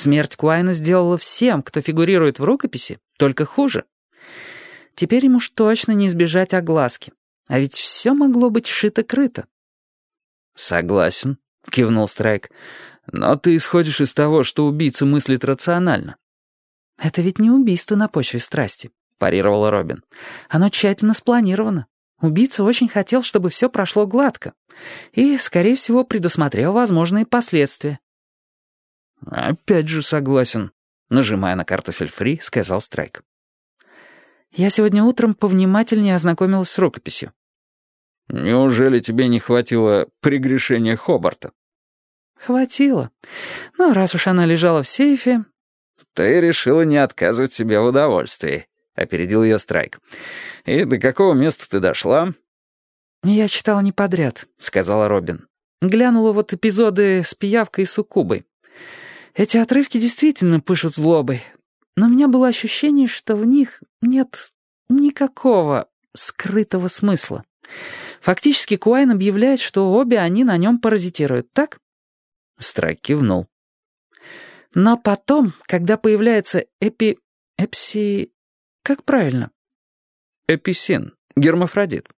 Смерть Куайна сделала всем, кто фигурирует в рукописи, только хуже. Теперь ему уж точно не избежать огласки. А ведь все могло быть шито-крыто. «Согласен», — кивнул Страйк. «Но ты исходишь из того, что убийца мыслит рационально». «Это ведь не убийство на почве страсти», — парировала Робин. «Оно тщательно спланировано. Убийца очень хотел, чтобы все прошло гладко. И, скорее всего, предусмотрел возможные последствия». «Опять же согласен», — нажимая на картофель фри, сказал Страйк. «Я сегодня утром повнимательнее ознакомилась с рукописью». «Неужели тебе не хватило прегрешения Хобарта?» «Хватило. Но раз уж она лежала в сейфе...» «Ты решила не отказывать себе в удовольствии», — опередил ее Страйк. «И до какого места ты дошла?» «Я читала не подряд», — сказала Робин. «Глянула вот эпизоды с пиявкой и суккубой. Эти отрывки действительно пышут злобой, но у меня было ощущение, что в них нет никакого скрытого смысла. Фактически Куайн объявляет, что обе они на нем паразитируют, так?» Страйк кивнул. «Но потом, когда появляется эпи... эпси... как правильно?» «Эписин. Гермафродит».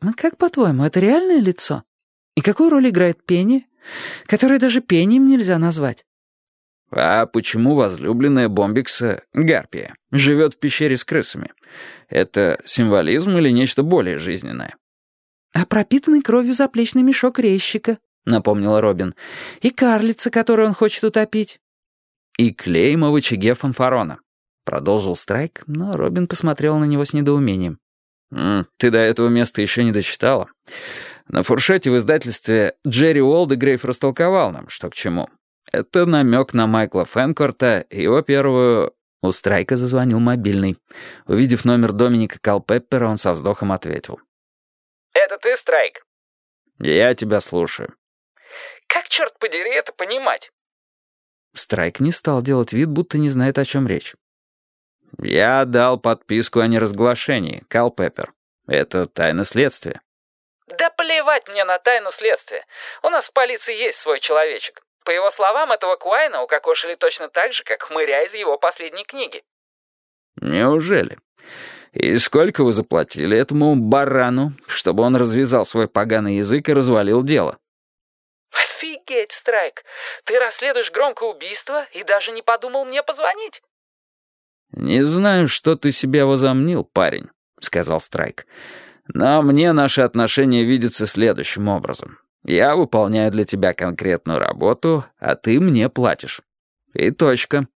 «А как, по-твоему, это реальное лицо? И какую роль играет пение, которое даже пением нельзя назвать?» А почему возлюбленная Бомбикса, Гарпия, живет в пещере с крысами? Это символизм или нечто более жизненное? «А пропитанный кровью заплечный мешок резчика», — напомнила Робин. «И карлица, которую он хочет утопить». «И клейма в очаге фанфарона», — продолжил Страйк, но Робин посмотрел на него с недоумением. «М, «Ты до этого места еще не дочитала. На фуршете в издательстве Джерри Уолдегрейв растолковал нам, что к чему. Это намек на Майкла Фэнкорта и его первую... У Страйка зазвонил мобильный. Увидев номер Доминика Калпеппера, он со вздохом ответил. «Это ты, Страйк?» «Я тебя слушаю». «Как, черт подери, это понимать?» Страйк не стал делать вид, будто не знает, о чем речь. «Я дал подписку о неразглашении, Калпеппер. Это тайна следствия». «Да плевать мне на тайну следствия. У нас в полиции есть свой человечек. По его словам, этого Куайна укокошили точно так же, как хмыря из его последней книги. Неужели? И сколько вы заплатили этому барану, чтобы он развязал свой поганый язык и развалил дело? Офигеть, Страйк! Ты расследуешь громкое убийство и даже не подумал мне позвонить? «Не знаю, что ты себе возомнил, парень», — сказал Страйк. «Но мне наши отношения видятся следующим образом. Я выполняю для тебя конкретную работу, а ты мне платишь. И точка.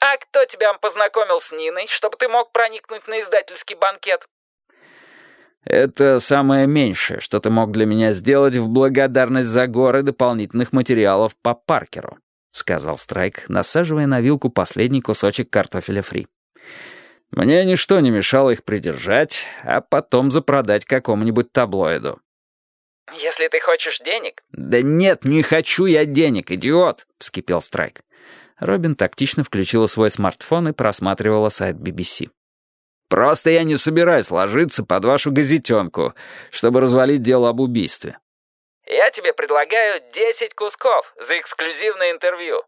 А кто тебя познакомил с Ниной, чтобы ты мог проникнуть на издательский банкет? Это самое меньшее, что ты мог для меня сделать в благодарность за горы дополнительных материалов по Паркеру, сказал Страйк, насаживая на вилку последний кусочек картофеля фри. Мне ничто не мешало их придержать, а потом запродать какому-нибудь таблоиду. «Если ты хочешь денег...» «Да нет, не хочу я денег, идиот!» — вскипел Страйк. Робин тактично включила свой смартфон и просматривала сайт BBC. «Просто я не собираюсь ложиться под вашу газетенку, чтобы развалить дело об убийстве». «Я тебе предлагаю десять кусков за эксклюзивное интервью».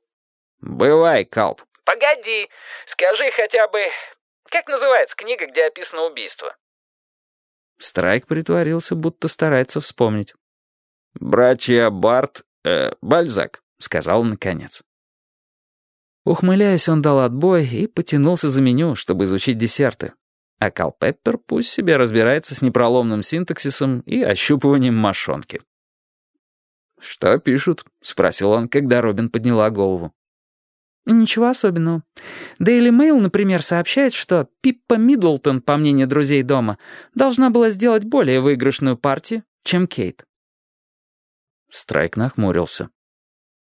«Бывай, Калп». «Погоди, скажи хотя бы, как называется книга, где описано убийство?» Страйк притворился, будто старается вспомнить. «Братья Барт... Э, Бальзак», — сказал он наконец. Ухмыляясь, он дал отбой и потянулся за меню, чтобы изучить десерты. А Калпеппер пусть себе разбирается с непроломным синтаксисом и ощупыванием мошонки. «Что пишут?» — спросил он, когда Робин подняла голову. Ничего особенного. Daily Mail, например, сообщает, что Пиппа Миддлтон, по мнению друзей дома, должна была сделать более выигрышную партию, чем Кейт. Страйк нахмурился.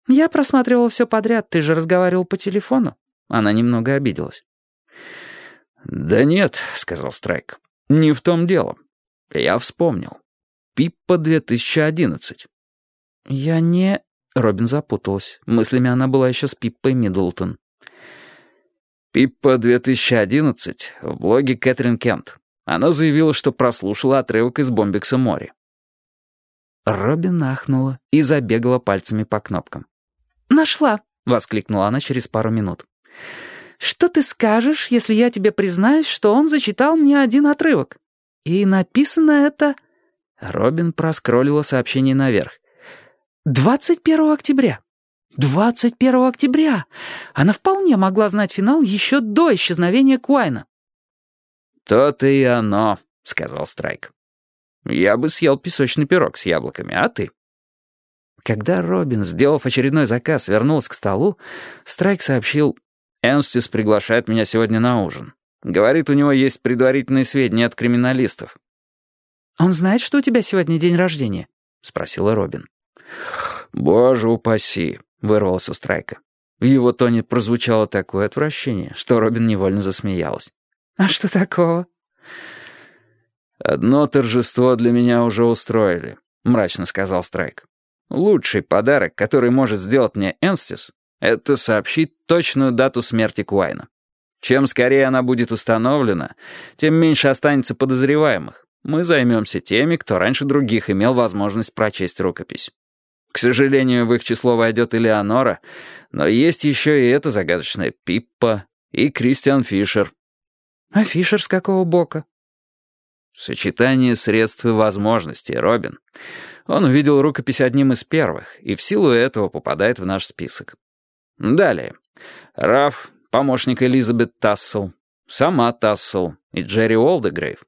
«Я просматривала все подряд, ты же разговаривал по телефону». Она немного обиделась. «Да нет», — сказал Страйк, — «не в том дело. Я вспомнил. Пиппа 2011». «Я не...» Робин запуталась. Мыслями она была еще с Пиппой Миддлтон. «Пиппа 2011» в блоге Кэтрин Кент. Она заявила, что прослушала отрывок из «Бомбикса море». Робин ахнула и забегала пальцами по кнопкам. «Нашла», — воскликнула она через пару минут. «Что ты скажешь, если я тебе признаюсь, что он зачитал мне один отрывок? И написано это...» Робин проскроллила сообщение наверх. «21 октября. 21 октября. Она вполне могла знать финал еще до исчезновения Куайна». «То-то и оно», — сказал Страйк. «Я бы съел песочный пирог с яблоками, а ты?» Когда Робин, сделав очередной заказ, вернулся к столу, Страйк сообщил, «Энстис приглашает меня сегодня на ужин. Говорит, у него есть предварительные сведения от криминалистов». «Он знает, что у тебя сегодня день рождения?» — спросила Робин. «Боже упаси!» — вырвался Страйка. В его тоне прозвучало такое отвращение, что Робин невольно засмеялась. «А что такого?» «Одно торжество для меня уже устроили», — мрачно сказал Страйк. «Лучший подарок, который может сделать мне Энстис, это сообщить точную дату смерти Куайна. Чем скорее она будет установлена, тем меньше останется подозреваемых. Мы займемся теми, кто раньше других имел возможность прочесть рукопись. К сожалению, в их число войдет Элеонора, но есть еще и эта загадочная Пиппа и Кристиан Фишер. А Фишер с какого бока? Сочетание средств и возможностей, Робин. Он увидел рукопись одним из первых, и в силу этого попадает в наш список. Далее. Раф, помощник Элизабет Тассел, сама Тассел и Джерри Олдегрейв.